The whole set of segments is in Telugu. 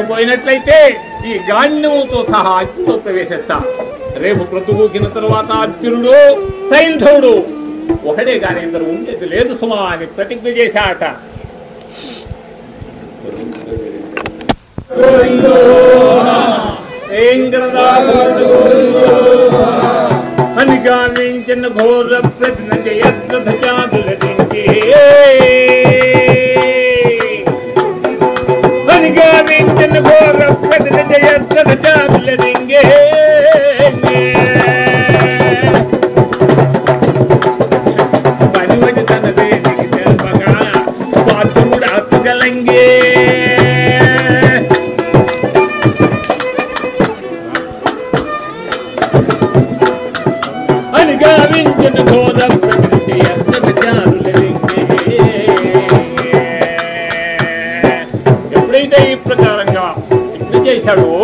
ప్రకారంగా ఈ గాంధీవుతో సహా అగ్నితో ప్రవేశిస్తా రేపు ప్రతిగూకిన తరువాత అర్జునుడు సైంధవుడు ఒకడే కానీ ఇద్దరు ఉండేది లేదు సుమా అని ప్రతిజ్ఞ చేశాట అని అనుగామించిన ఘోర ప్రతిన జయత్రచాదులటించే ఘోర ప్రతిన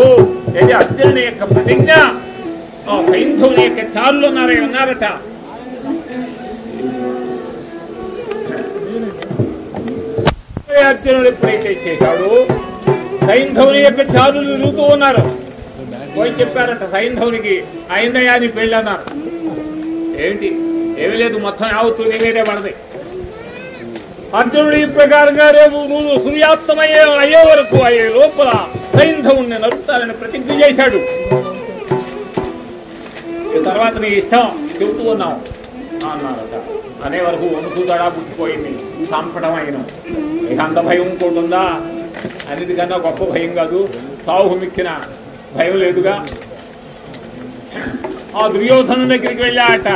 చేశాడో ఇది అర్జునుని యొక్క ప్రతిజ్ఞ. ఆ సైంధవుని యొక్క చారులు ఉన్నారే ఉన్నారట. అర్జునుడు ఎప్పుడైతే చేశాడు? సైంధవుని యొక్క చారులు తిరుగుతూ ఉన్నారు. పోయి చెప్పారట సైంధవునికి అయిందయ్యా నీ పెళ్ళి అన్నారు. ఏమిటి ఏమీ లేదు మొత్తం యావత్తు నేనేదే పడది అర్జునుడు ఈ ప్రకారంగా రేపు నువ్వు సూర్యాస్తమయ్యే అయ్యే వరకు అయ్యే లోపల సైంధవుణ్ణి నరుకుతారని ప్రతిజ్ఞ చేశాడు. తర్వాత నీ ఇష్టం చెబుతూ ఉన్నావు. అన్నారట. అనే వరకు వణుకు తడా పుట్టిపోయింది. చంపడం అయిన ఇక అంత భయం ఇంకోటి ఉందా? అన్నిటికన్నా గొప్ప భయం కాదు. సాహు మిక్కిన భయం లేదుగా? ఆ దుర్యోధను దగ్గరికి వెళ్ళాట.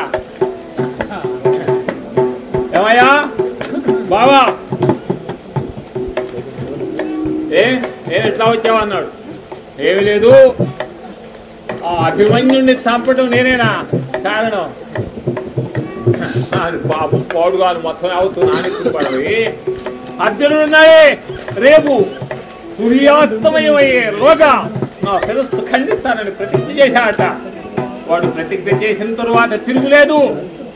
ఏమయ్యా? బావా ఏ? నేను ఎట్లా వచ్చావు అన్నాడు. ఏమి లేదు. ఆ అభిమన్యుడిని చంపడం నేనేనా? కారణం? పాపం పోడు కాదు మొత్తం అవుతుంది. నానెత్తులు పడవి అర్జునుడున్నాయే రేపు సూర్యాస్తమయమయ్యే లోగా నా శిరస్సు ఖండిస్తానని ప్రతిజ్ఞ చేశాడట. వాడు ప్రతిజ్ఞ చేసిన తరువాత తిరుగులేదు.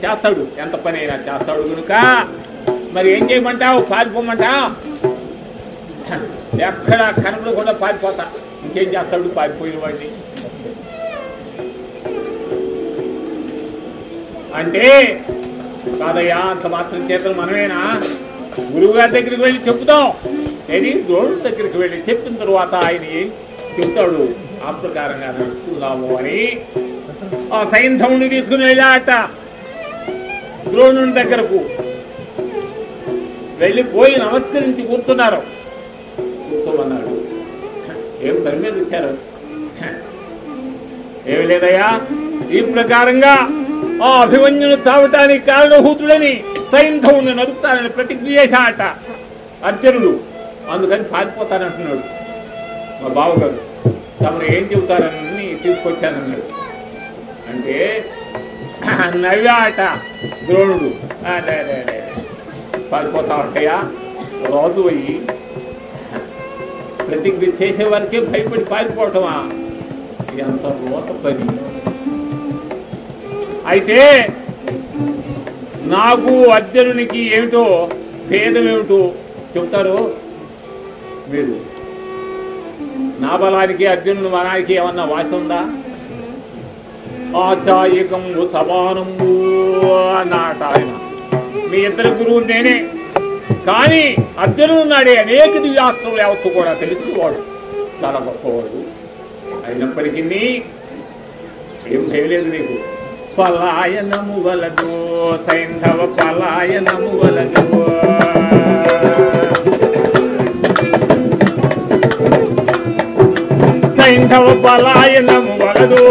చేస్తాడు. ఎంత పని అయినా చేస్తాడు కనుక మరి ఏం చేయమంటావు? పారిపోమంటా ఎక్కడ కనపడకుండా పారిపోతా. ఇంకేం చేస్తాడు? పారిపోయిన వాడిని. అంటే కాదయ్యా అంత మాత్రం చేతులు మనమేనా? గురువు గారి దగ్గరికి వెళ్ళి చెప్తాం ఏది? ద్రోణుడి దగ్గరికి వెళ్ళి చెప్పిన తర్వాత ఆయన ఏం చెప్తాడు? ఆ ప్రకారంగా నడుచుకుందాము అని. ఆ సైంధవుని తీసుకుని వెళ్ళాట ద్రోణుని దగ్గరకు వెళ్ళిపోయి నమస్కరించి కూర్చున్నారు. కూర్చోమన్నాడు. ఏం పని మీద వచ్చారు? ఏమి లేదయ్యా ఈ ప్రకారంగా ఆ అభిమన్యును తావటానికి కారణభూతుడని సైంధవుని నరుకుతానని ప్రతిజ్ఞ చేశాట అర్జునుడు. అందుకని పారిపోతానంటున్నాడు. మా బావగారు తమను ఏం చెబుతారని తీసుకొచ్చానన్నాడు. అంటే నవ్వాట ద్రోణుడు. అదే అదే అదే పారిపోతా ఉంటాయా రోజు అయ్యి ప్రతిజ్ఞ చేసే వరకే భయపడి పారిపోవటమా? ఎంత రోత పని. అయితే నాకు అర్జునునికి ఏమిటో భేదమేమిటో చెప్తారు మీరు నా బలానికి అర్జునుని మనానికి ఏమన్నా వాస ఉందా? ఆచాయకం సమానము అన్నాట ఆయన. మీ ఇద్దరు గురువు నేనే. కానీ అర్జునుడు నాడే అనేక దివ్యాస్త్రములు యావత్తు కూడా తెలుసుకోవాడు చాలా గొప్పవాడు. అయినప్పటికీ ఏం చేయలేదు నీకు? పలాయనము వలదు సైంధవ పలాయనము వలదు. సైంధవ పలాయనము వలదు.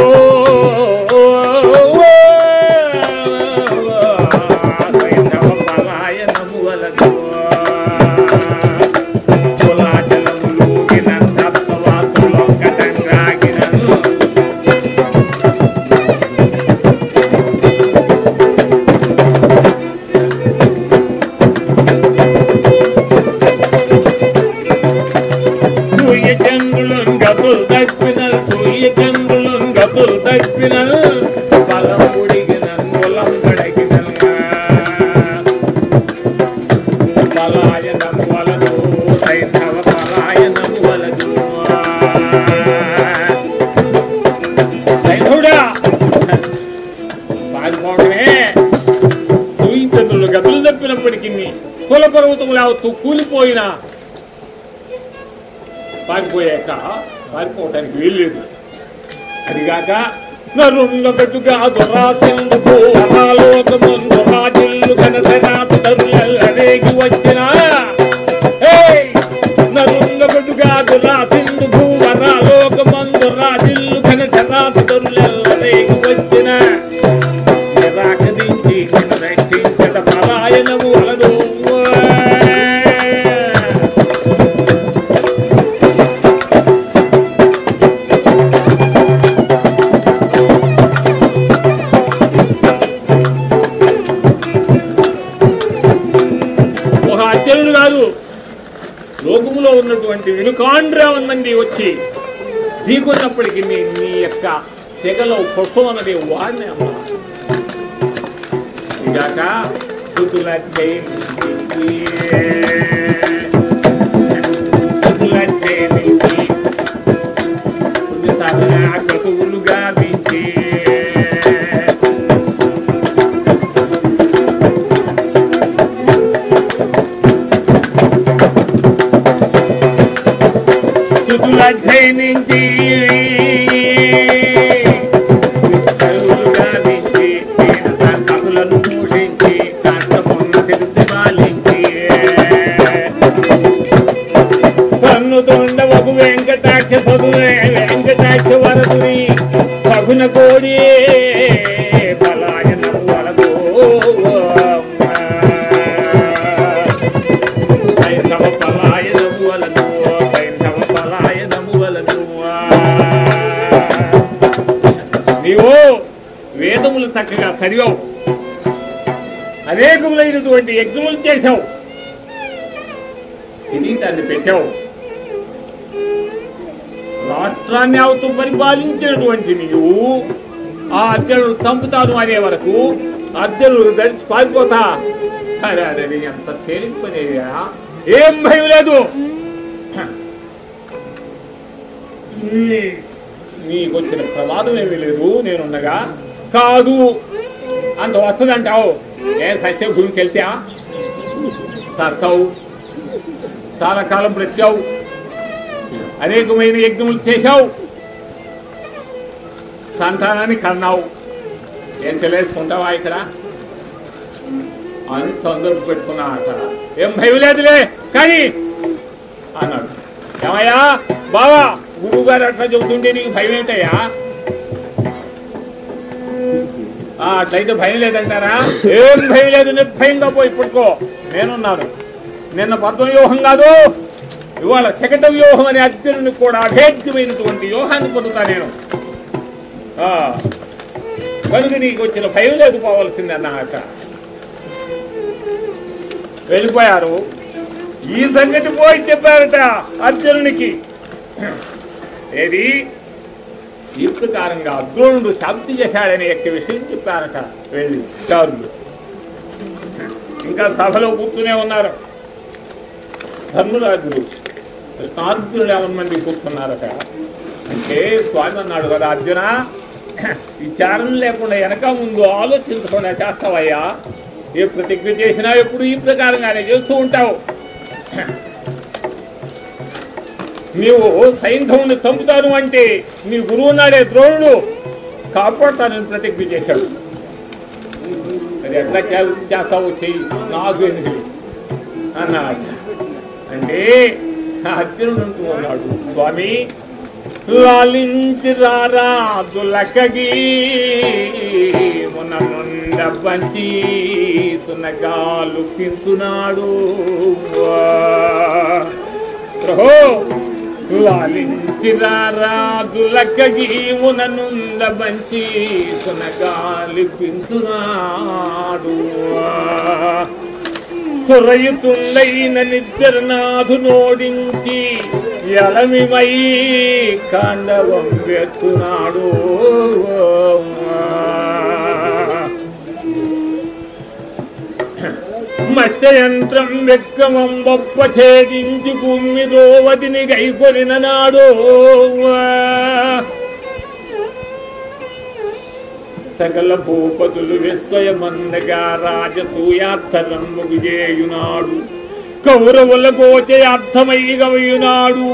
పారిపోవటానికి వీల్లేదు. అదిగాక నరుండ పెట్టుగా దురాసిందుకు ఢీకొన్నప్పటికీ నీ నీ యొక్క తెగలో పుష్పం అన్నది వాడిని అమ్మ ఇగాక తుతుల పన్నుతుండవకు వెంకటాక్ష చదువే వెంకటాక్ష వరదుని పగున కోడి. పలాయన వరదు సైంధవ పలాయనము వలదు సైంధవ పలాయనము వలదు నీవు వేదములు చక్కగా చదివావు. అనేకములైనటువంటి యజ్ఞములు చేశావు. దాన్ని పెట్టావు. రాష్ట్రాన్ని పరిపాలించినటువంటి నీవు ఆ అర్జునుడు చంపుతాను అనే వరకు అర్జునుడు గడిచి పారిపోతా. అరే అరే ఎంత తేలిపోయినా ఏం భయం లేదు. నీ- నీకు వచ్చిన ప్రమాదం ఏమీ లేదు నేనుండగా కాదు. అంత వస్తుందంటావు ఏ సత్య భూమికి వెళ్తా. సర్తావు చాలా కాలం బ్రతికావు. అనేకమైన యజ్ఞములు చేశావు. సంతానాన్ని కన్నావు. ఏం తెలియసుకుంటావా ఇక్కడ? అని తొందరకు పెట్టుకున్నా అక్కడ ఏం భయం లేదులే కానీ అన్నాడు. ఏమయ్యా బావా గురువు గారు అట్లా చెబుతుంటే నీకు భయం ఏంటయ్యా? ఆ, అట్లయితే భయం లేదంటారా? ఏం భయం లేదు నిర్భయంగా పోయి పుట్టుకో. నేనున్నాను. నిన్న పద్మ వ్యూహం కాదు. ఇవాళ శకట వ్యూహం అనే అర్జునుని కూడా అభేద్యమైనటువంటి వ్యూహాన్ని పొందుతా నేను. కనుక నీకు వచ్చిన భయం లేదు పోవలసింది అన్నమాట వెళ్ళిపోయారు. ఈ సంగతి పోయి చెప్పారట అర్జునునికి. ఏది? ఈ అర్జునుడు శాంతి చేశాడనే యొక్క విషయం చెప్పారట. వెళ్ళి చారులు ఇంకా సభలో కూర్చునే ఉన్నారు. ధర్మరాజులు కృష్ణార్జునుడు ఎవరి మంది కూర్చున్నారట? అంటే స్వామి అన్నాడు కదా అర్జున? ఈ విచారణ లేకుండా వెనక ముందు ఆలోచించకుండా చేస్తావయ్యా? ఏ ప్రతిజ్ఞ చేసినా ఎప్పుడు ఈ ప్రకారంగానే చేస్తూ ఉంటావు. నీవు సైంధవుని చంపుతాను అంటే నీ గురువు నాడే ద్రోణుడు. కాపాడుతానని ప్రతిజ్ఞ చేశాడు. అది ఎట్లా చేస్తావు చెయ్యి. నాకు ఎందుకు? అన్నాడు. అంటే అర్జునుడు అంటూ స్వామి లాలించి రారాదులకగి మున నుండ పంచి సునగాలు కించునాడు ప్రభో లాలించి రారాదులకగి మున నుండ పంచి సునగాలు కించునాడు సురయుతుండైన నిద్రనాథు నోడించి ఎలమిమై కాండవం వెత్తునాడు. మత్స్యయంత్రం వెక్కమం బొప్ప ఛేదించి కుమ్మి రోవదిని గైకొలిన నాడు. సకల భూపతులు విస్వయమందగా రాజసూయార్థరంబు విజేయునాడు కౌరవులకు వచ్చే గవయునాడు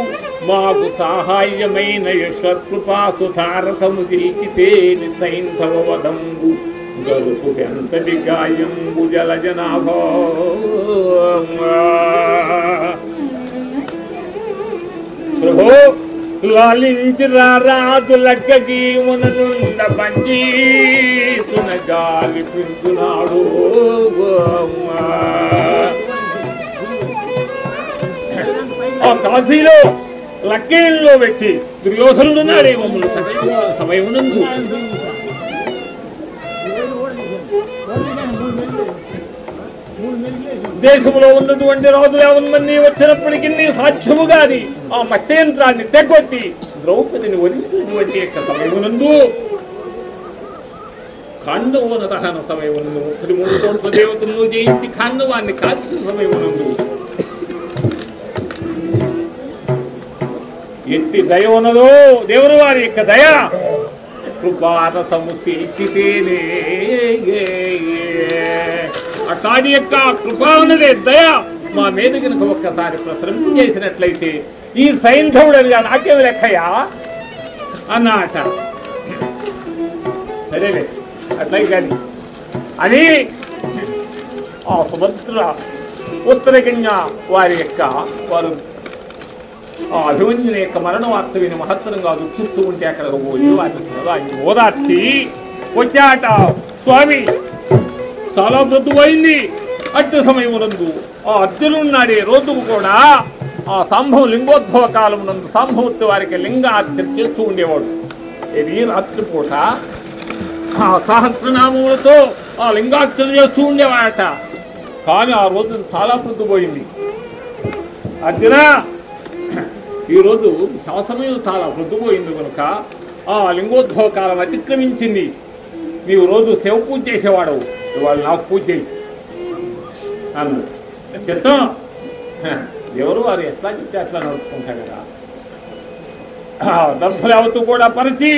మాకు సాహాయ్యమైన యశకృపాసు తారకము తీర్చితేని సైంధవ వదంబు. గరుపు ఎంతటి గాయంబు జలజనాభ. ప్రభో లాలించి రారాజులక్కకి ముననుండ పంచీతున గాలి పించునాడు. ఆ కాశీలో లక్కేణిలో వ్యక్తి దుర్యోధనుడు మమ్మల్ని సమయం దేశంలో ఉన్నటువంటి రాజులు యావన్ మంది వచ్చినప్పటికీ సాధ్యము గాని ఆ మత్స్యంత్రాన్ని తెగొట్టి ద్రౌపదిని వదిలినటువంటి యొక్క సమయమునందు. ఖాండవన దహన సమయమునందు ముప్పది మూడు కోట్ల దేవతలను జయించి ఖాండవాన్ని కాల్చిన సమయమునందు. ఎట్టి దయ ఉన్నదో దేవుని వారి యొక్క దయ. కృపారసము తీర్చితేనే అట్లాంటి యొక్క కృపా ఉన్నదే దయ. మా మీద కనుక ఒక్కసారి ప్రసరింపు చేసినట్లయితే ఈ సైంధవుడు అనిగా నాకేమి లెక్కయా అన్నట. సరేలే అట్లయి కానీ. అని ఆ సుభద్ర ఉత్తరకంగా వారి యొక్క వారు ఆ అభిమన్యుని యొక్క మరణ వార్త విని మహత్తరంగా దుఃఖిస్తూ ఉంటే అక్కడ పోయి వారిని ఓదార్చి వచ్చాట స్వామి! చాలా మృదువైంది. అట్టు సమయమునందు ఆ అర్జునున్నాడే రోజుకు కూడా ఆ సంభవ లింగోద్భవ కాలం నందు సంభవత్తి వారికి లింగార్చన చేస్తూ ఉండేవాడు. ఇది రాత్రిపూట ఆ సహస్రనామములతో ఆ లింగార్చన చేస్తూ ఉండేవాడట. కానీ ఆ రోజు చాలా మృదుపోయింది అర్జున ఈరోజు శాసనయం చాలా మృదుపోయింది కనుక ఆ లింగోద్భవ కాలం అతిక్రమించింది. నీవు రోజు శివ పూజ చేసేవాడు. ఇవాళ నాకు పూజ చేయి అన్నాడు చిత్తం ఎవరు వారు ఎట్లా చెప్తే అట్లా నడుపుకుంటారు కదా. డబ్బులు కూడా పరిచి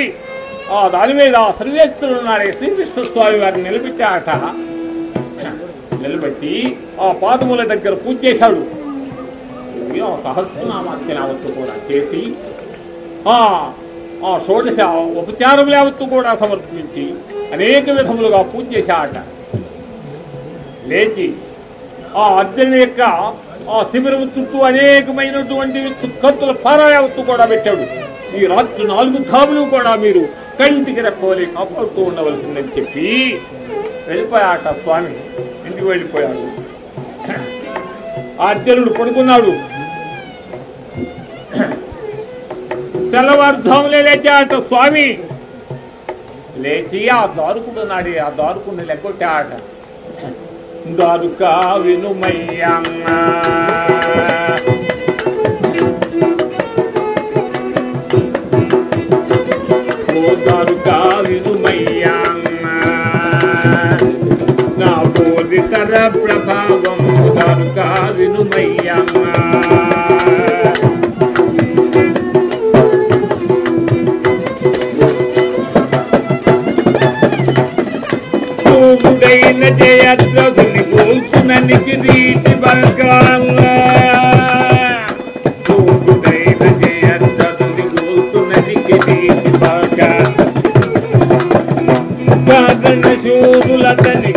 ఆ దాని మీద ఆ సర్వేశ్వరుడు ఉన్నాడే శ్రీకృష్ణ స్వామి వారిని నిలబెట్టాట నిలబెట్టి ఆ పాదముల దగ్గర పూజ చేశాడు. ఆ సహస్రనామాఖ్య యావత్తు కూడా చేసి ఆ ఆ షోడశ ఉపచారం యావత్తు కూడా సమర్పించి అనేక విధములుగా పూజ చేశాట లేచి ఆ అర్జును యొక్క ఆ శిబిరము చుట్టూ అనేకమైనటువంటి కత్తుల పారాయావత్తు కూడా పెట్టాడు. ఈ రాత్రి నాలుగు ధాములు కూడా మీరు కంటికి రెప్పవలే కాపాడుతూ ఉండవలసిందని చెప్పి వెళ్ళిపోయాట స్వామి. ఇంటికి వెళ్ళిపోయాడు. ఆ అర్జునుడు పడుకున్నాడు. తెల్లవారుజాములే లేచాట స్వామి లేచి ఆ దారుకుడు నాడి ఆ దారుకుడిని లెక్కొట్టాట దారుక వినుమయ్యమ్మ ఓ దారుక వినుమయ్యమ్మ నా బోధితర ప్రభావం దారుక వినుమయ్యమ్మ పూగుడైన జయద్రథుని కోల్పునని కిరీటి బంగాళ పూగుడైన జయద్రథుని కోల్పునని కిరీటి బంగాళ కాదన శూరులతని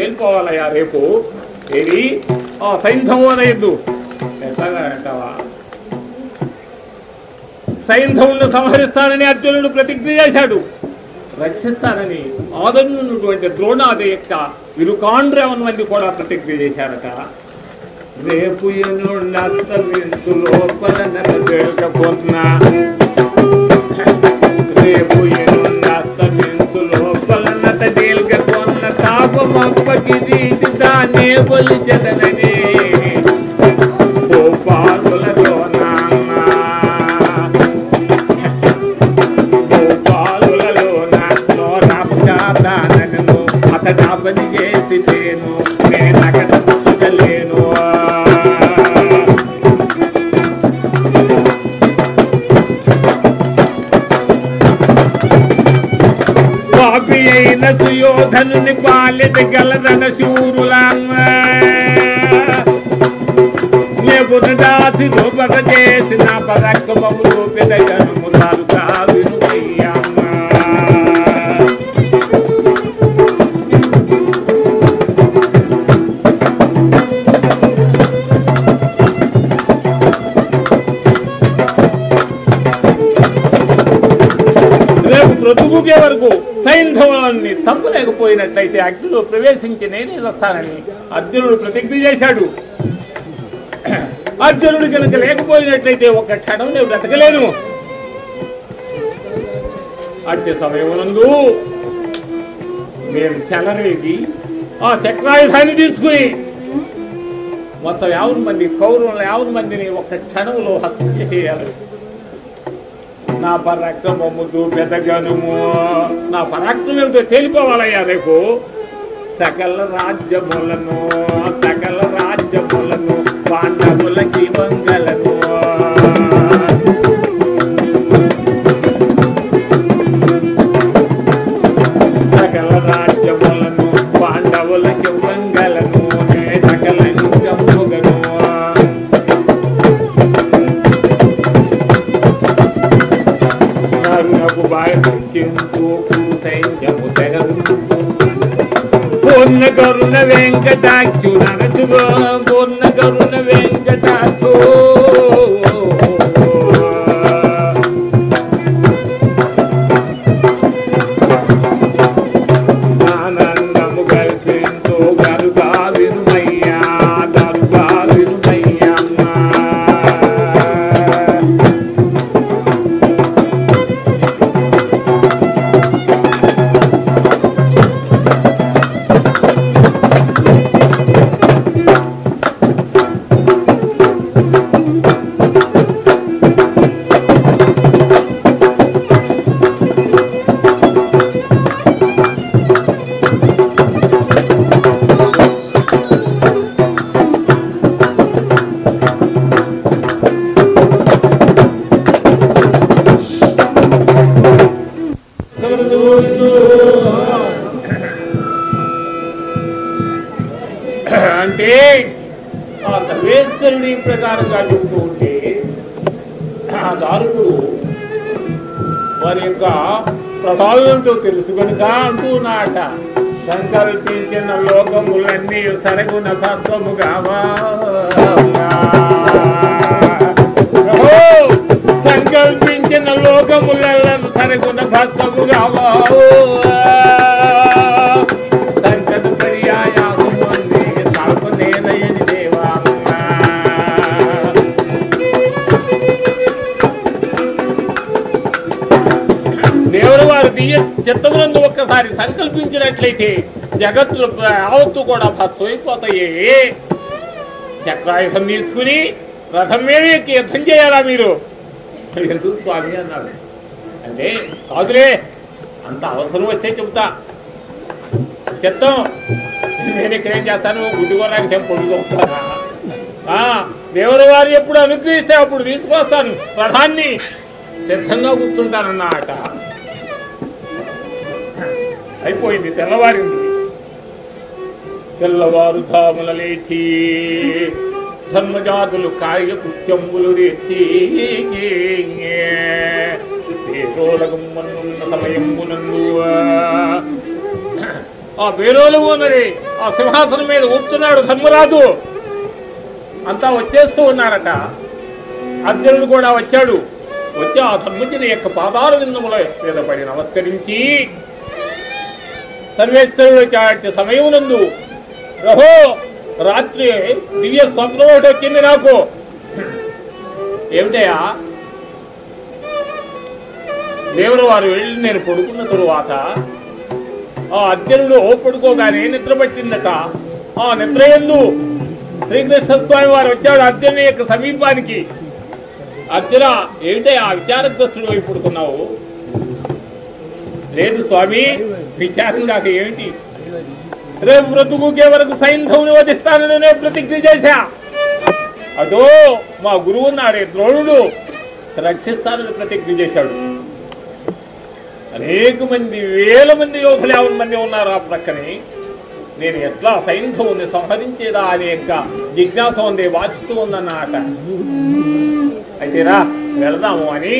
తేలిపోవాలయ్యా రేపు. ఏది? ఆ సైంధవోదయద్దు ఎట్లాగా అంటావా సైంధవులను సంహరిస్తానని అర్జునుడు ప్రతిజ్ఞ చేశాడు. రక్షిస్తానని ఆదరణటువంటి ద్రోణాది యొక్క ఇరుకాండ్రవన్ మంది కూడా ప్రతిజ్ఞ చేశారట రేపు లోపల నెలకొన్న రేపు తాపమప్పకి నీటి దానే బలిచదనని సుయోధనుని పాలిట గలదన శూరులమ్మ. దాసి రూపక చేసిన పరక్కమము చంపలేకపోయినట్లయితే అగ్నిలో ప్రవేశించి నేనే వస్తానని అర్జునుడు ప్రతిజ్ఞ చేశాడు. అర్జునుడు కనుక లేకపోయినట్లయితే ఒక క్షణం నేను బ్రతకలేను. అట్టి సమయమునందు మేము చెలరేగి ఆ చక్రాయుధాన్ని తీసుకుని మొత్తం యావరి మంది కౌరవులు యావరి మందిని ఒక క్షణంలో హత్య చేసేయాలి నా పరాక్రమము పెదగనుము. నా పరాక్రమం ఏమిటో తేలిపోవాలయ్యా రేపు. సకల రాజ్యములను సకల రాజ్యములను పాండవులకి మంగళ కరుణ వెంకటాక్షు నీవు సరగున తత్వము సంకల్పించిన లోకములను సరగున భక్తము కావా దేవా దేవుడు వారు దియ్య చిత్తమునందు ఒక్కసారి సంకల్పించినట్లయితే జగత్తులు యావత్తు కూడా భస్మైపోతాయి చక్రాయుధం తీసుకుని రథం మీద ఎక్కి యుద్ధం చేయాలా మీరు? ఎందుకు స్వామి అన్నాడు అంటే కాదులే అంత అవసరం వస్తే చెబుతా చెప్తాం. నేను ఇక్కడ ఏం చేస్తాను? గుడ్డుకోరాకి నేను పొడుగుతానా దేవుడు వారు ఎప్పుడు అనుగ్రహిస్తే అప్పుడు తీసుకొస్తాను రథాన్ని. సిద్ధంగా కూర్చుంటానన్నమాట. అయిపోయింది తెల్లవారింది. తెల్లవారు ధాముల లేచి ధర్మజాతులు కాయ కృత్యములు తెచ్చి పేరోలగుమ్మనున్న ఆ పేరోలు ఉన్నది ఆ సింహాసనం మీద ఊపుతున్నాడు ధర్మరాజు. అంతా వచ్చేస్తూ ఉన్నారట. అర్జునుడు కూడా వచ్చాడు. వచ్చి ఆ ధర్మజుని యొక్క పాదాల విందముల మీద పడి నమస్కరించి సర్వేశ్వరుడు చాటి సమయమునందు రాత్రి దివ్య స్వప్నం ఒకటి వచ్చింది నాకు. ఏమిటయా దేవుడు వారు వెళ్ళి నేను పడుకున్న తరువాత ఆ అర్జునుడు పడుకోగానే నిద్ర పట్టిందట. ఆ నిద్ర ఎందు శ్రీకృష్ణ స్వామి వారు వచ్చాడు అర్జునుని యొక్క సమీపానికి. అర్జున ఏమిటే ఆ విచారగ్రస్తుడు వైపు పడుకున్నావు? లేదు స్వామి విచారం కాక ఏమిటి? రేపు బ్రతుకుకే వరకు సైంధవుని వధిస్తానని నేను ప్రతిజ్ఞ చేశా. అదో మా గురువు నాడే ద్రోణుడు రక్షిస్తానని ప్రతిజ్ఞ చేశాడు. అనేక మంది వేల మంది యోధులు యాభై మంది ఉన్నారు ఆ ప్రక్కనే. నేను ఎట్లా సైంధవుని సంహరించేదా అనే యొక్క జిజ్ఞాస ఉంది వాచిస్తూ ఉందన్నమాట అయితే రా వెళదాము అని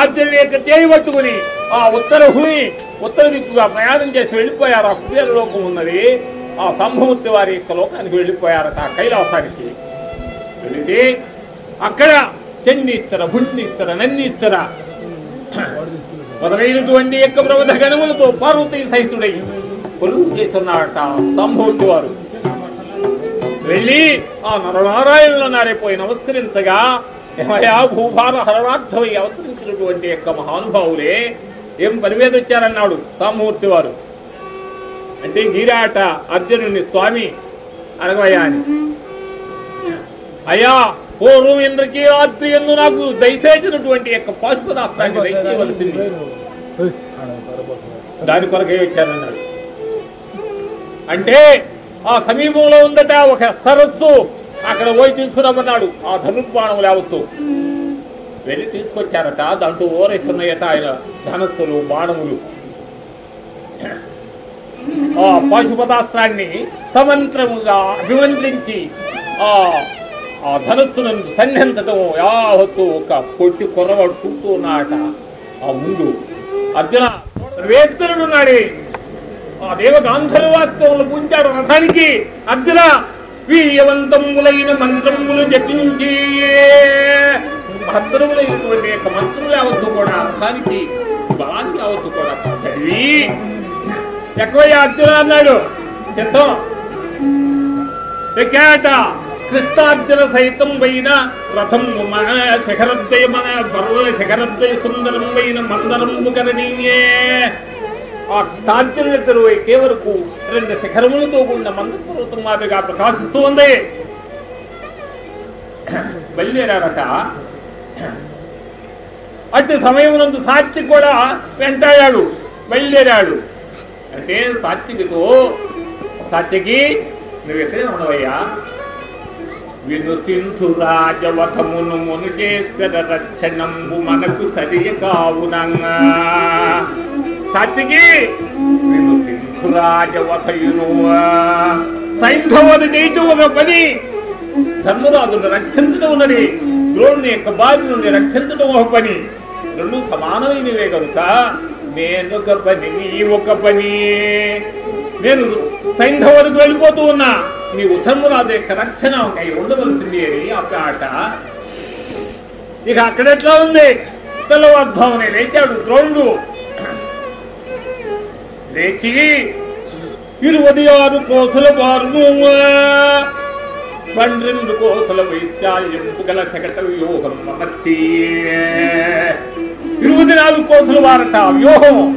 ఆర్జునుడి యొక్క చేయి పట్టుకుని ఆ ఉత్తర భూమి ఉత్తర దిక్కుగా ప్రయాణం చేసి వెళ్ళిపోయారు. ఆ కుబేర లోకం ఉన్నది. ఆ సంభమూర్తి వారి యొక్క లోకానికి వెళ్ళిపోయారట ఆ కైలాసానికి. వెళితే అక్కడ చెన్నీస్తర భుండిస్తర నన్నీస్తర మొదలైనటువంటి యొక్క ప్రబుధ గణములతో పార్వతీ సహితుడై కొలువు చేస్తున్నాడట సంభూతి వారు. వెళ్ళి ఆ నరనారాయణలో నారైపోయి నమస్కరించగా ఏమయ్యా భూభార హరణార్థమై అవతరించినటువంటి యొక్క మహానుభావులే ఏం పని మీద వచ్చారన్నాడు సామూర్తి వారు. అంటే గీరాట అర్జునుని స్వామి అనగవయ్యా అని అయ్యా పూర్వం ఇంద్రకి రాత్రి ఎందు నాకు దయచేసినటువంటి యొక్క పాశుపదాస్త్రాన్ని దయచేయవలసింది దాని కొరకే వచ్చారన్నాడు అంటే ఆ సమీపంలో ఉందట ఒక సరస్సు అక్కడ పోయి తీసుకురమ్మన్నాడు. ఆ ధనుర్బాణం లేవత్తు వెళ్ళి తీసుకొచ్చారట దాంట్లో ఓరేస్తున్నాయట ఆయన ధనస్సులు బాణములు. ఆ పాశుపదాస్త్రాన్ని సమంత్రముగా అభిమంత్రించి ఆ ఆ ధనస్సును సన్నిహించటం యావత్తు ఒక పొట్టి కుర్రవాడు నాట ఆ ముందు అర్జున వేత్తరుడు నాడే ఆ దేవ గాంధర్వాత్మములు పూంచాడు రథానికి. అర్జున వీయవంతములైన మంత్రములు జపించి భద్రములైనటువంటి యొక్క మంత్రులు అవద్దు కూడా రథానికి బలాన్ని అవద్దు కూడా చదివి. ఎక్కువయ్య అర్జున అన్నాడు? సిద్ధం? ఎక్కాట? కృష్ణార్జున సహితం పైన రథం మన శిఖరద్దయ మన పర్వ శిఖరద్దయ సుందరం పైన మందరము కరణీయే. ఆ కృష్ణార్జునులిద్దరు ఎక్కే వరకు రెండు శిఖరములతో కూడిన మంద పర్వతం మాదిరిగా ప్రకాశిస్తూ ఉంది. బయలుదేరారట. అట్టి సమయమునందు సాత్విక్ కూడా వెంటాడాడు బయలుదేరాడు. అంటే సాత్వికతో సాత్వికి నువ్వు ఎక్కడే ఉండవయ్యా? విను సింధు మును చేసిన రక్షణంబు మనకు సరియ కావునంగా. సాత్వికి విను సింధు రాజవధయును. సైంధవది చేయటం ఒక పని. ధర్మరాజును రక్షించడం ఉన్నది. ద్రోణుని యొక్క బారి నుండి రక్షించడం ఒక పని రెండు సమానమైనవే కనుక నేను ఒక పని నీ ఒక పని. నేను సైంధవులకు వెళ్ళిపోతూ ఉన్నా నీ ధర్మరాజు యొక్క రక్షణ ఒక ఉండవలసింది అని ఆ ఆట ఇక అక్కడెట్లా ఉంది? తెల్లవారుభావనే లేచాడు ద్రోణుడు. లేచి ఇరువది ఆరు కోసల వారును పన్నెండు కోసల వైద్యాల్యంపు గల శకట వ్యూహం అమర్చి. ఇరువది నాలుగు కోసల వారట వ్యూహం.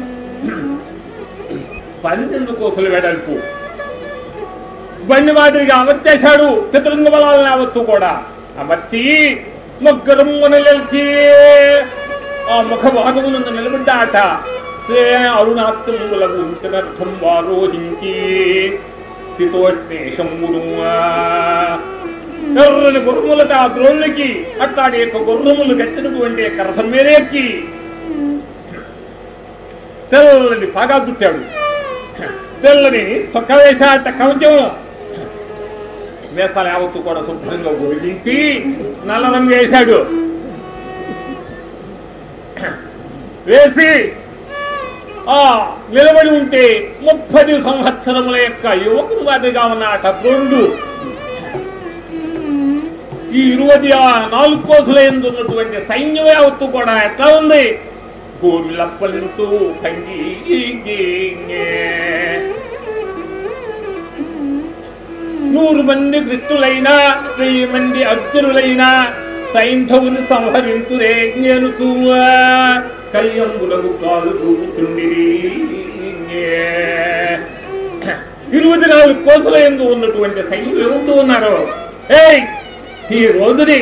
పన్నెండు కోసలు వెడల్పు. బండి మాదిరిగా అమర్చేశాడు చతురంగ బలాలని యావత్తు కూడా. అమర్చి ముగ్గురం నిలిచి ఆ ముఖ భాగమునందు నిలబడ్డాట. శ్రే అరుణాత్మములకు ఉంచినర్థం వారోజించి శీతోష్ణేషమును ఎర్రని గుర్రములట ఆ ద్రోణులకి అట్లాంటి యొక్క గుర్రములు గట్టినటువంటి కరసం రథం మేరేక్కి తెల్లని పాగా దుట్టాడు. తెల్లని తొక్క వేశాట కవచం. వేసాలు యావత్తు కూడా శుభ్రంగా గోలించి నల్ల రంగు వేశాడు. వేసి ఆ నిలబడి ఉంటే ముప్పది సంవత్సరముల యొక్క యువకుడు వారిగా ఉన్నాట ద్రోణుడు ఈ ఇరువది ఆ నాలుగు కోసుల ఎందు ఉన్నటువంటి సైన్యం యావత్తు కూడా ఎట్లా ఉంది? భూమిలప్పలింటూ కంగి నూరు మంది కృష్ణులైనా వెయ్యి మంది అర్జునులైనా సైంధవుని సంహరింతురే నేను కళ్యంబులకు కాలు చూపుతుండిరి ఇరవై నాలుగు కోసల ఎందు ఉన్నటువంటి సైన్యం ఎవరుతూ ఉన్నారు? ఏయ్ ఈ రోజుని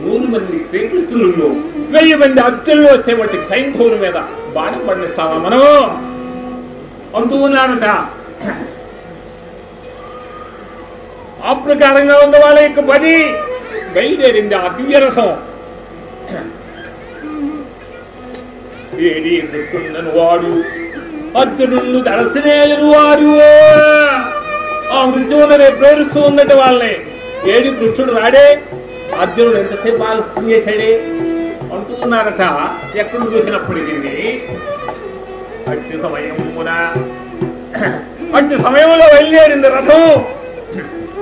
నూరు మంది శ్రీకృష్ణులు వెయ్యి మంది అర్జునులు వస్తే వాటి సైంధవుని మీద బాణం పండిస్తావా మనం అంటూ ఉన్నాడట ఆ ప్రకారంగా ఉన్న వాళ్ళ యొక్క పని బయలుదేరింది ఆ దివ్యరసం ఏడి ఎదుర్కొండను వాడు. అర్జునుడు దళసినేయను వాడు. ఆ మృత్యువుననే ప్రేరుస్తూ ఉన్నట్టు వాళ్ళని ఏడి కృష్ణుడు రాడే. అర్జునుడు ఎంతసేపు ఆలస్యం చేశాడే? అంటున్నారట ఎక్కడ చూసినప్పటికీ. అట్టి సమయమున అట్టి సమయంలో బయలుదేరింది రథం.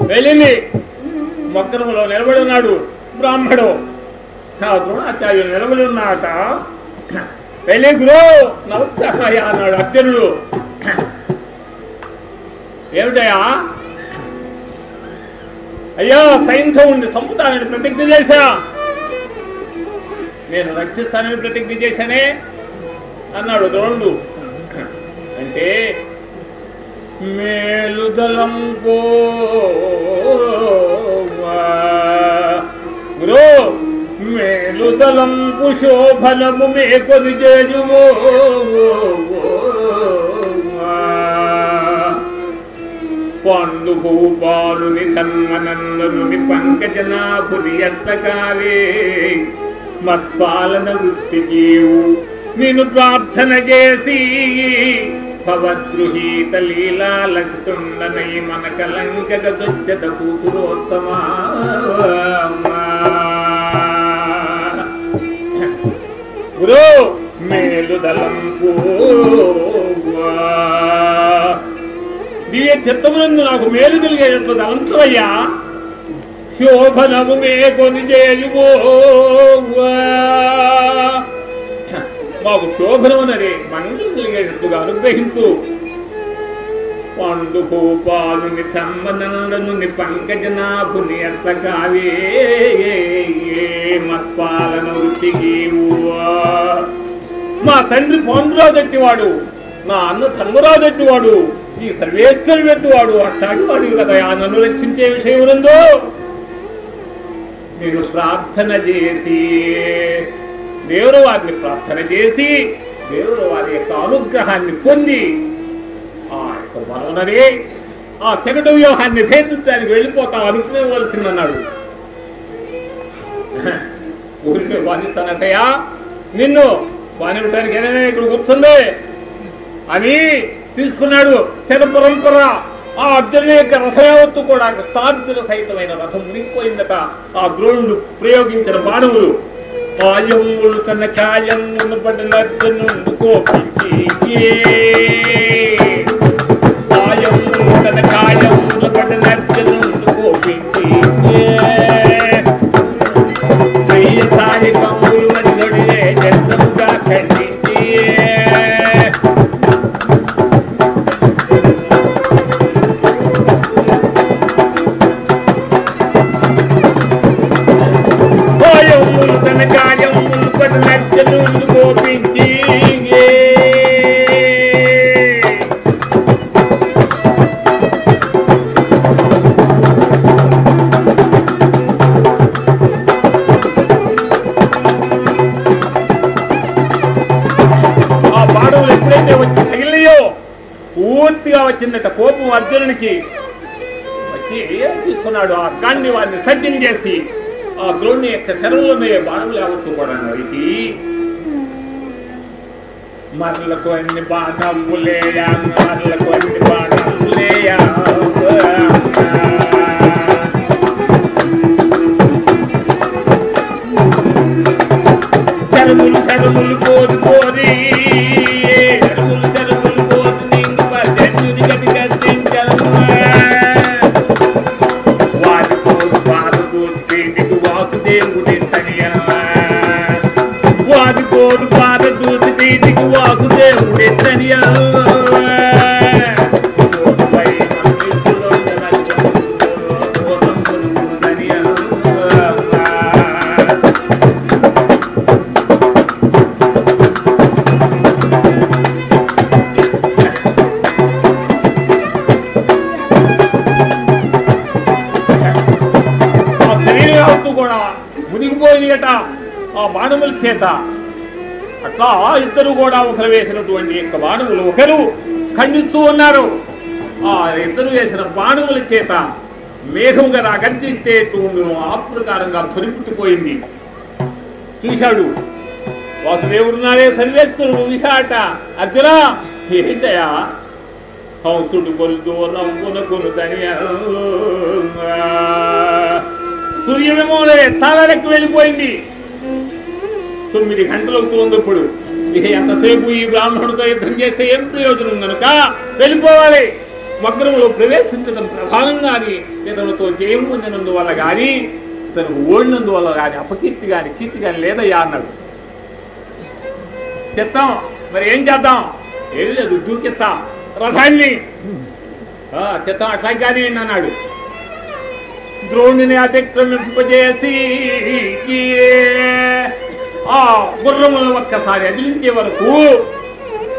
వెళ్ళింది. మొక్కరంలో నిలబడి ఉన్నాడు బ్రాహ్మడు. ద్రోణాచార్యులు నిలబడి ఉన్నాట వెళ్ళి గురు. అన్నాడు అర్జునుడు. ఏమిటయ్యా? అయ్యా సైంధవుణ్ణి చంపుతానని ప్రతిజ్ఞ చేశా. నేను రక్షిస్తానని ప్రతిజ్ఞ చేశానే అన్నాడు ద్రోణుడు. అంటే మేలుదలం కో మేలుదలం కుశోఫలము మే కొని చేయుమో. పండు భూపాలుని తన్మనందనుని పంకజనాభుని ఎత్తకాలే మత్పాలన వృత్తి వృత్తికీవు నేను ప్రార్థన చేసి భవద్గృహీత లీలాలంటుండనై మన కలంకగ దుచ్చత కూతురోత్తమా. గురు మేలుదలంపు దివ్య చిత్తమునందు నాకు మేలు కలిగేటట్లు దలంతువయ్యా శోభనము మే కొని చేయువో మాకు శోభనమునరే మంగళం కలిగేటట్టుగా అనుగ్రహించు. పండు భూపాలుని తమ్మనందనుని పంకజనాభుని అర్థకావే మత్పాలన వృత్తికి మా తండ్రి పాండురాజట్టివాడు నా అన్న ధర్మరాజట్టివాడు ఈ సర్వేశ్వరుడు ఎట్టివాడు అట్టాడు వాడు కదా నన్ను రక్షించే విషయం ఉందో నేను ప్రార్థన చేసి దేవుడు వారిని ప్రార్థన చేసి దేవుడు వారి యొక్క అనుగ్రహాన్ని పొంది ఆ ఆ చెగటు వ్యూహాన్ని భేదించడానికి వెళ్ళిపోతాం అనుకునేవలసిందన్నాడు ఊరికే బాధిస్తానంటయ్యా నిన్ను బానివ్వటానికి ఏదైనా ఇక్కడ కూర్చుంది అని తీసుకున్నాడు శత పరంపర ఆ అర్జున యొక్క రథయావత్తు కూడా స్థార్థుల సహితమైన రథం మునిగిపోయిందట. ఆ ద్రోణుడు ప్రయోగించిన బాణములు. కాయములు తన కాయమును పడిన అర్జునుడు కోపించి కాయములు తన కాయములు పడిన అర్జునుడు వచ్చిందట కోపం అర్జునునికి వచ్చి తీసుకున్నాడు ఆ కాన్ని వారిని సజ్జం చేసి ఆ ద్రోణి యొక్క శరంలోనే బాణం లేవచ్చు కూడా నరికి మరలకు అన్ని బాణములేయా మరలకు అన్ని బాణములేయా శరములు శరములు కోరి కోరి ఇద్దరు కూడా ఒకరు వేసినటువంటి యొక్క బాణములు ఒకరు ఖండిస్తూ ఉన్నారు. ఆ ఇద్దరు వేసిన బాణముల చేత మేఘం కదా గర్జిస్తే ఆ ప్రకారంగా తొలిపుట్టిపోయింది చూశాడు. వాసుదేవుడున్నాడే సర్వేశ్వరుడు విశాట. అర్జున! ఏంటయా హంసుడు కొలుతూ రంగునకును తనియా సూర్యమోలే తలలెక్కి వెళ్ళిపోయింది. తొమ్మిది గంటలు అవుతుంది ఇప్పుడు. ఇక ఎంతసేపు ఈ బ్రాహ్మణుడితో యుద్ధం చేస్తే ఏం ప్రయోజనం కనుక వెళ్ళిపోవాలి. మగ్నములో ప్రవేశించడం ప్రధానంగాని ఇతరులతో జయం పొందినందువల్ల గాని ఇతను ఓడినందువల్ల గాని అపకీర్తి గాని కీర్తి గాని లేదయ్యా అన్నాడు. చెప్తాం. మరి ఏం చేద్దాం? ఏం లేదు దూకిస్తాం రథాన్ని. ఆ, చెప్తాం. అట్లా కానీ అన్నాడు. ద్రోణుని అతిక్రమింపజేసి ఆ గుర్రములను ఒక్కసారి అదిలించే వరకు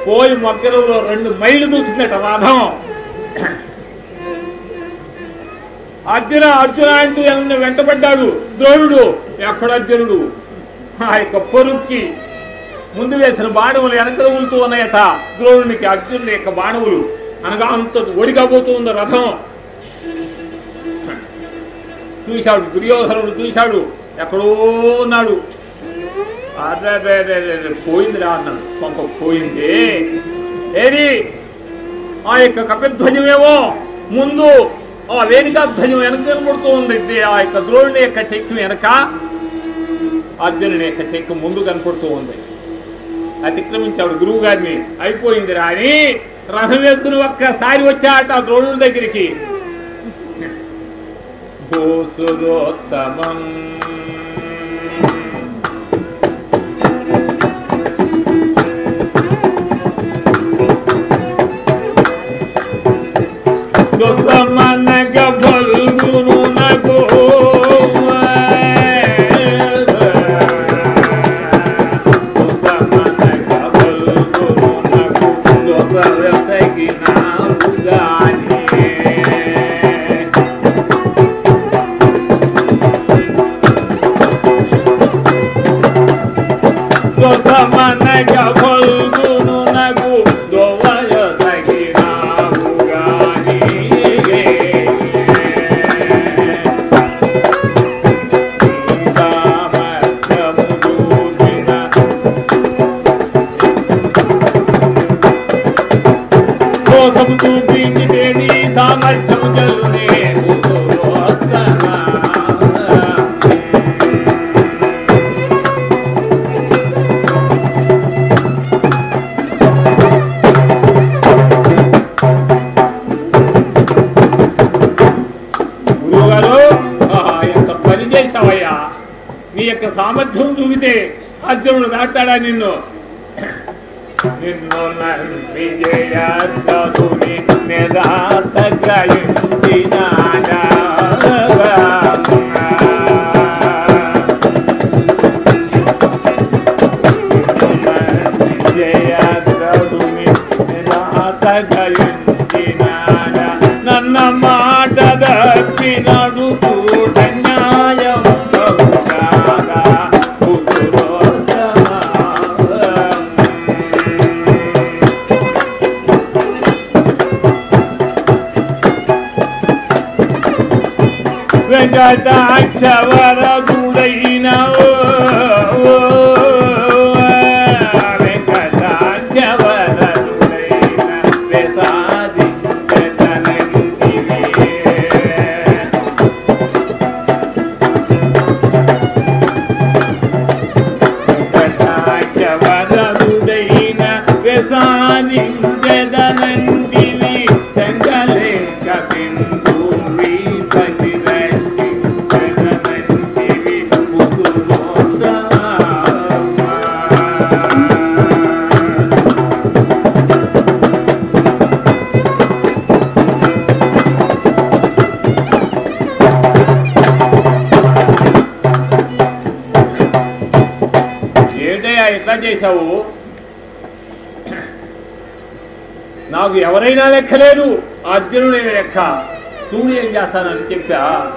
పోయి మగ్గరంలో రెండు మైళ్ళు దూచిందట రథం అర్జున అర్జున అంటూ వెంటబడ్డాడు. ద్రోణుడు ఎక్కడ అర్జునుడు? ఆ యొక్క పొరుక్కి ముందు వేసిన బాణములు వెనకలు ఉలుతూ ఉన్నాయట. ద్రోణునికి అర్జునుడి యొక్క బాణములు అనగా అంత ఒడిగబోతూ ఉంది రథం. చూశాడు దుర్యోధనుడు చూశాడు ఎక్కడో ఉన్నాడు. అదే అదే అదే పోయిందిరా అన్నాడు. కొంత పోయింది. ఏది? ఆ యొక్క కపిధ్వజమేమో ముందు ఆ వేణికా ధ్వజం వెనక కనబడుతూ ఉంది ఆ యొక్క ద్రోణుని యొక్క టెక్కు వెనక అర్జునుని యొక్క టెక్కు ముందు కనపడుతూ ఉంది అతిక్రమించాడు గురువు గారిని అయిపోయింది అని రథం వేసుకుని ఒక్కసారి వచ్చాట ఆ ద్రోణుడి దగ్గరికి. భూసురోత్తమం గురువుగారు ఎంత పని చేశావయ్యా. నీ యొక్క సామర్థ్యం చూపితే అర్జునుడు దాటాడా నిన్ను? నిన్ను విజయ నిరాశగాయించినాడా دعك شوارع ఎట్లా చేశావు? నాకు ఎవరైనా లెక్కలేదు అర్జునుడే లెక్క. చూడు ఏం చేస్తానని చెప్పా.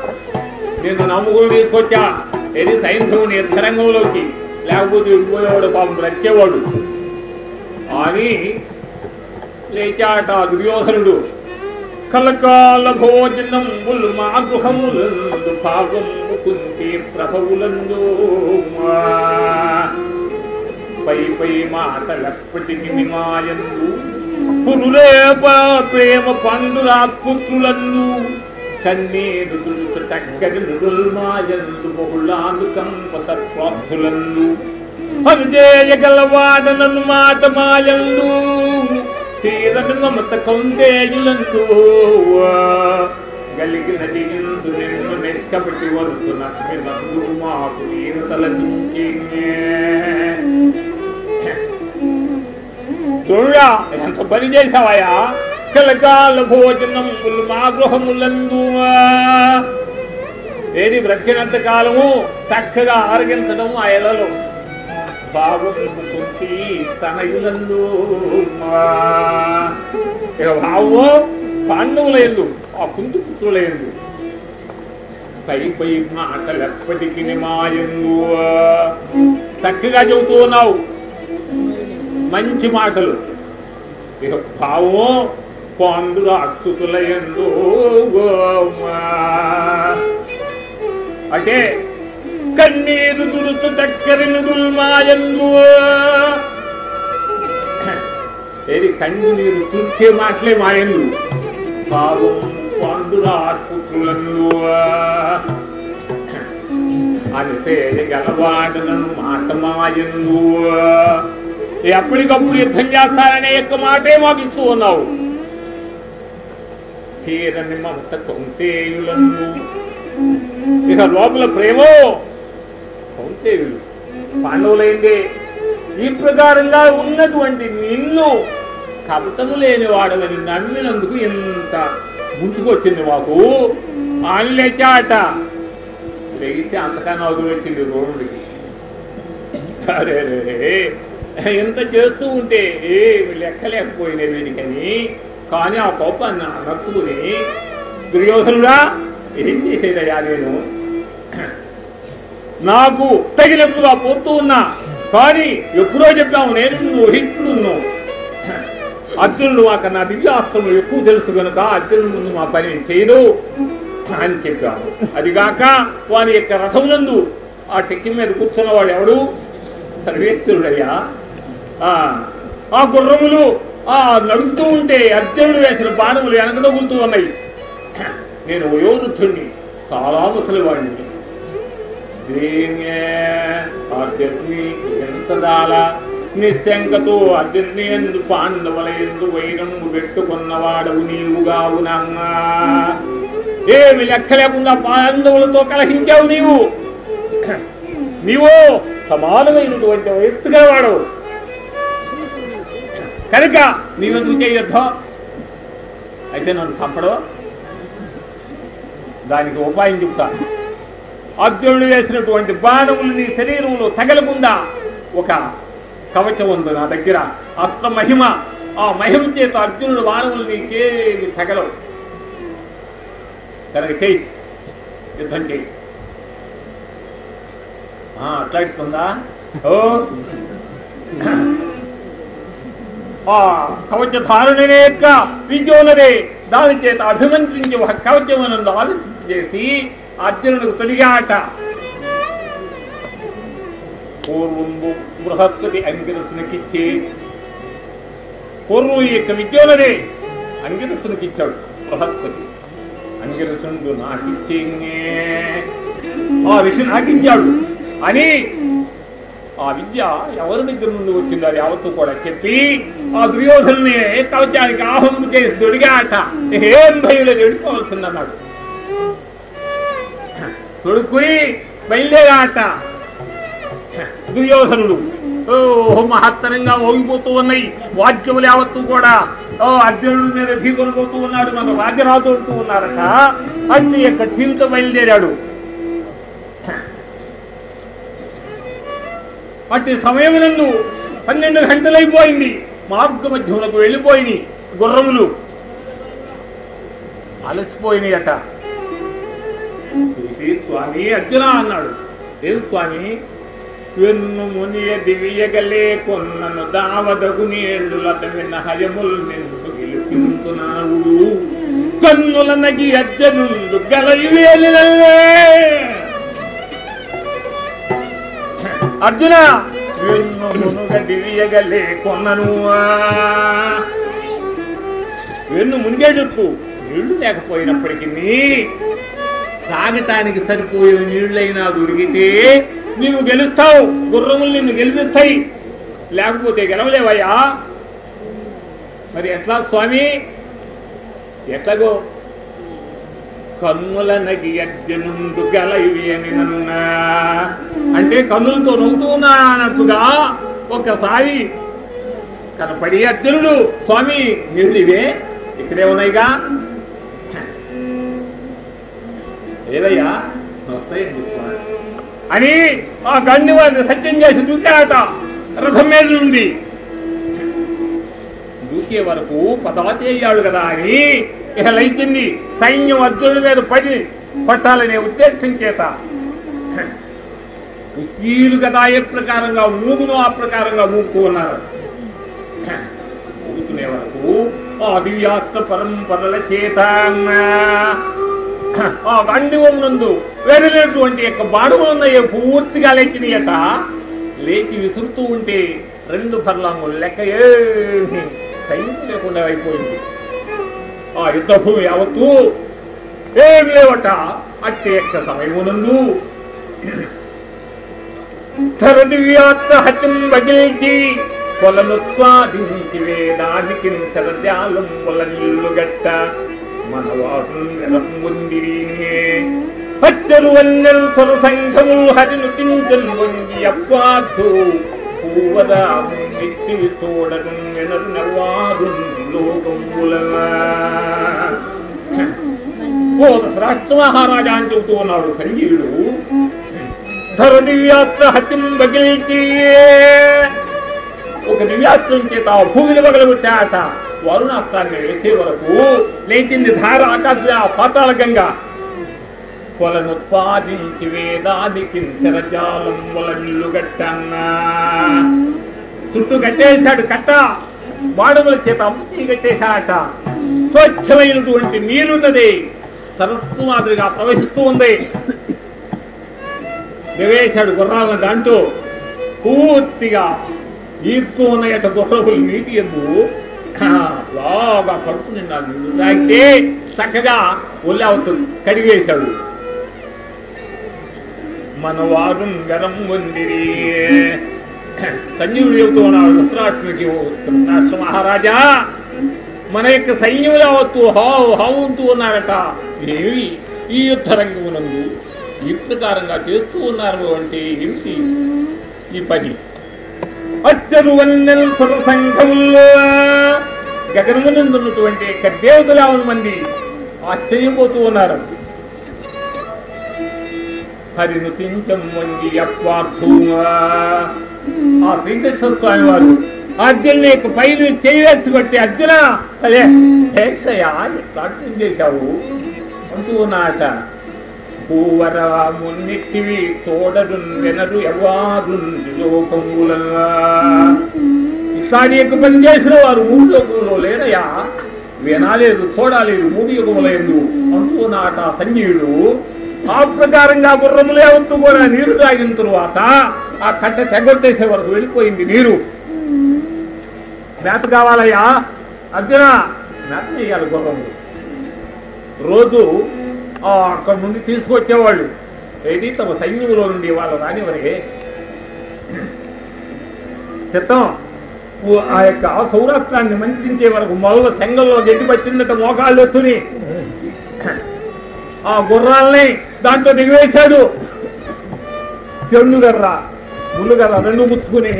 నేను నమ్ముకుని తీసుకొచ్చా. ఏది సైన్సంని ఎత్తరంగంలోకి లేకపోతే వెళ్ళిపోయేవాడు పాపం బ్రతికేవాడు. అని లేచాట దుర్యోధనుడు. కలకాల భోజనం మా గృహములందు భాగం కుంతి ప్రభవులందు పై పై మాటలప్పటికి మాయందు పురులేప ప్రేమ పండురాత్పుత్రులందు కన్నీరు దుడుచు టక్కని మృదుల్మాయందు బహుళాను కంప సత్వార్థులందు అనుజేయగలవాడనను మాట మాయందు. తీరని మమత కౌందేయులందు గలిగినది ఎందు నిన్ను నెక్కబట్టి వరుతున్న మాకు నేను తలదించే చూడా ఎంత పని చేశావయ్యా కలకాల భోజనం మా గృహములందు ఏది బ్రతికినంత కాలము చక్కగా ఆరగించడం ఆ ఎలలో బాగుంటుంది తనయులందు ఇక భావము పాండవుల ఎందు ఆ కుంతి పుత్రుల ఎందు పై పై మాటలు ఎప్పటికీ మాయందు చక్కగా చెబుతూ ఉన్నావు మంచి మాటలు. ఇక భావము పాండుర అక్షుతుల అంటే కన్నీరు దుడుచు దక్కరిని దుల్మాయందు ఏది కన్నీరు తుడిచే మాటలే మాయందు. పావం పాండురాత్పుత్రులందు అని తేలిగలవాడనను మాట మాయందు. ఎప్పటికప్పుడు యుద్ధం చేస్తారనే యొక్క మాటే మాకు ఇస్తూ ఉన్నావు. తీరని మమత కౌంతేయులను ఇక లోపల ప్రేమో కౌంతేయులు. పాండవులైంది. ఈ ప్రకారంగా ఉన్నటువంటి నిన్ను కపటము లేని వాడవని నమ్మినందుకు ఎంత ముంచుకొచ్చింది మాకు? అని లేచాట లేగితే అంతకన్నా వదిలిచ్చింది రోడ్డుకి. అరే రే ఎంత చేస్తూ ఉంటే ఏ లెక్కలేకపోయినాయి వీడికని. కానీ ఆ కోపాన్ని నచ్చుకుని దుర్యోధనుడా ఏం చేసేదయ్యా నేను? నాకు తగినట్లుగా పోతూ ఉన్నా కానీ ఎప్పుడో చెప్పాము నేను నువ్వు హిట్లు అర్జునుడు మాకు నా దివ్యాస్త్రములు ఎక్కువ తెలుసు కనుక అర్జునుడు ముందు మా పని చేయదు అని చెప్పాము అదిగాక వాని యొక్క రథమునందు ఆ టెక్కి మీద కూర్చున్నవాడు ఎవడు? సర్వేశ్వరుడయ్యా. ఆ, ఆ గుర్రములు ఆ నడుపుతూ ఉంటే అర్జునుడు వేసిన బాణములు వెనక తగులుతూ ఉన్నాయి. నేను వయోవృద్ధుణ్ణి చాలా ముసలివాడిని అర్జున్ని ఎంతదాల నిశంకతో అర్జుని ఎందు పాండవుల ఎందు వైరము పెట్టుకున్నవాడవు నీవుగావునన్నా ఏమి లెక్క లేకుండా పాండవులతో కలహించావు నీవు? నీవు సమానమైనటువంటి ఎత్తుగా వాడవు కనుక నీవెందుకు చేయొద్దు అయితే నన్ను చంపడు? దానికి ఉపాయం చెప్తా అర్జునుడు వేసినటువంటి బాణములు నీ శరీరంలో తగలకుండా ఒక కవచం ఉంది నా దగ్గర. అత్త మహిమ. ఆ మహిమ చేత అర్జునుడు బాణములు నీకేమి తగలవు. కనుక చెయ్యి. యుద్ధం చెయ్యి. ఆ, ఓ. ఆ కవచ ధారుణనే యొక్క విద్యోన్నదే. దాని చేత అభిమంత్రించి ఒక కవచమునందు ఆలోచించి చేసి అర్జునుడికి తొలిగాట పూర్వంబు బృహస్పతి అంగిరసునికిచ్చి పూర్వం ఈ యొక్క విద్యోన్నదే అంగిరసునికిచ్చాడు బృహస్పతి. అంగిరసుడు నాకిచ్చి ఆ ఋషి నాకిచ్చాడు. అని ఆ విద్య ఎవరి దగ్గర నుండి వచ్చింది అది యావత్తు కూడా చెప్పి ఆ దుర్యోధనుని కవచానికి ఆహం చేసి దొడిగాట ఏం భయం దొడుకోవాల్సింది అన్నాడు తొడుక్కుని బయలుదేరాట. దుర్యోధనుడు ఓ మహత్తరంగా ఓగిపోతూ ఉన్నాయి. వాక్యములు యావత్తు కూడా ఓ అర్జునుడు మీద ఢీకొనిపోతూ ఉన్నాడు మన రాజరాజు అంటూ ఉన్నారట. అన్ని యొక్క టీంతో బయలుదేరాడు. అట్టి సమయమునందు పన్నెండు గంటలైపోయింది. మార్గ మధ్యములకు వెళ్ళిపోయినాయి గుర్రములు. అలసిపోయినాయట. చూసి స్వామి అర్జున అన్నాడు. ఏం స్వామి? వెన్ను మునియ దివియగలే కొన్నను దావదగు నీళ్ళు లతమిన హయముల్ నిన్ను గెలిపించున్నాడు కన్నుల నగి అర్జనులు గలయువేలిలే అర్జున! వెన్ను కొన్నను వెన్ను మునిగేటప్పు నీళ్ళు లేకపోయినప్పటికీ తాగటానికి సరిపోయే నీళ్ళైనా దొరికితే నీవు గెలుస్తావు. గుర్రములు నిన్ను గెలిపిస్తాయి. లేకపోతే గెలవలేవయ్యా? మరి ఎట్లా స్వామి? ఎట్లాగో కన్నుల నగి అర్జునుండు గలవి అని నన్నా. అంటే కన్నులతో నవ్వుతూ ఉన్నాను అన్నట్టుగా కనపడి అర్జునుడు స్వామి నీళ్ళు ఇవే? ఇక్కడే ఉన్నాయిగా. ఏదయ్యా వస్తాయండి అని ఆ గండి వారిని సత్యం చేసి దూకాట రథం మీద నుండి దూకే వరకు పదాతి అయ్యాడు కదా అని ఇక లైచింది సైన్యం అర్జునుడి మీద పడి పట్టాలనే ఉద్దేశం చేత. స్త్రీలు కదా ఏ ప్రకారంగా మూగును ఆ ప్రకారంగా మూగుతూ ఉన్నారు. మూగుతునే వరకు ఆ దివ్యాత్మ పరంపరల చేత ఆ నందు వేరలేరు యొక్క బాణములున్నాయి పూర్తిగా లేచినాయట. లేచి విసురుతూ ఉంటే రెండు ఫర్లాంగులు లెక్క ఏమీ సైన్యం లేకుండా అయిపోయింది. ఆ యుద్ధ భూమి యావత్తు ఏం లేవట? అట్టి యొక్క సమయమునందు. ధరదివ్యాత్మ హత్యం బగిల్చి కొలనుత్వాదించి వేదానికి శరద్యాలం కొలనిల్లు మనవారు నెలపొందిరి హచ్చరు వన్నెల్ హరిను కించలు వంగి అప్పార్థు పూవరాము నెత్తి తోడను ఓ రాష్ట్ర మహారాజా అని చెబుతూ ఉన్నాడు సంజీవుడు. ధర దివ్యాస్త్ర హత్యం బగిల్చి ఒక దివ్యాస్త్రం చేత భూమిని పగలగొట్టాట వరుణాస్త్రాన్ని వేసే వరకు లేచింది ధార ఆకాశ పాతాళ గంగ. కొలనుత్పాదించి వేదానికి శరజాలం మొలమిల్లు గట్టన్నా. చుట్టూ కట్టేశాడు కట్ట. బాణముల చేత అమ్ముతి కట్టేశాట. స్వచ్ఛమైనటువంటి నీరున్నది. సరస్సు మాదిరిగా ప్రవహిస్తూ ఉంది. నివేశాడు గుర్రాలను దాంట్లో పూర్తిగా ఈదుతూ ఉన్నాయట గుర్రములు నీటి ఎందు బాగా కడుపు నిన్నా నీళ్ళు తాగితే చక్కగా ఒళ్ళవుతుంది కడిగేశాడు. మన వారు గరం పొందిరి సంజీవుడు చెబుతూ ఉన్నాడు ధృతరాష్ట్రుడికి ధృతరాష్ట్ర మహారాజా మన యొక్క సైన్యులు అవత్తు హావు హావుతూ ఉన్నారట. ఏమి? ఈ యుద్ధ రంగమునందు ఈ ప్రకారంగా చేస్తూ ఉన్నారు అంటే ఏమిటి? ఈ పని. అచ్చరు వన్నెల్ సంఘంలో గగనమునందున్నటువంటి యొక్క దేవతలు మంది ఆశ్చర్యపోతూ ఉన్నారు. హరిను తించం వంగి అప్వార్థుమా ఆ శ్రీకృష్ణ స్వామి వారు అర్జున్ని యొక్క పైలు చేయవేసి కొట్టి అర్జున అదే హేక్షయా ఎట్లా చేశావు? అంటూ నాట పూవర మున్నిటివి తోడరు వెనరు ఎవ్వారు లోకములలా ఇట్లాంటి యొక్క పని చేసిన వారు మూడు లోకంలో లేరయ్యా. వినాలేదు చూడాలేదు మూడు యుగములేదు అంటూ నాట సంజీవుడు. ఆ ప్రకారంగా గుర్రములే వంతు కూడా నీరు తాగిన తరువాత ఆ కట్ట తెగొట్టేసే వరకు వెళ్ళిపోయింది నీరు. మేత కావాలయ్యా. అర్జున మేత వేయాలి గుర్రములు రోజు ఆ అక్కడ నుండి తీసుకొచ్చేవాళ్ళు. ఏది తమ సైన్యంలో నుండి వాళ్ళు రానివరే చిత్తం ఆ యొక్క సౌరాష్ట్రాన్ని మంత్రించే వరకు మొదల సెంగల్లో గడ్డి పట్టిందట మోకాళ్ళు ఎత్తుని. ఆ గుర్రాల్ని దాంట్లో దిగివేశాడు. చెండుగర్ర ముళ్ళుగర్ర రెండు ముచ్చుకుని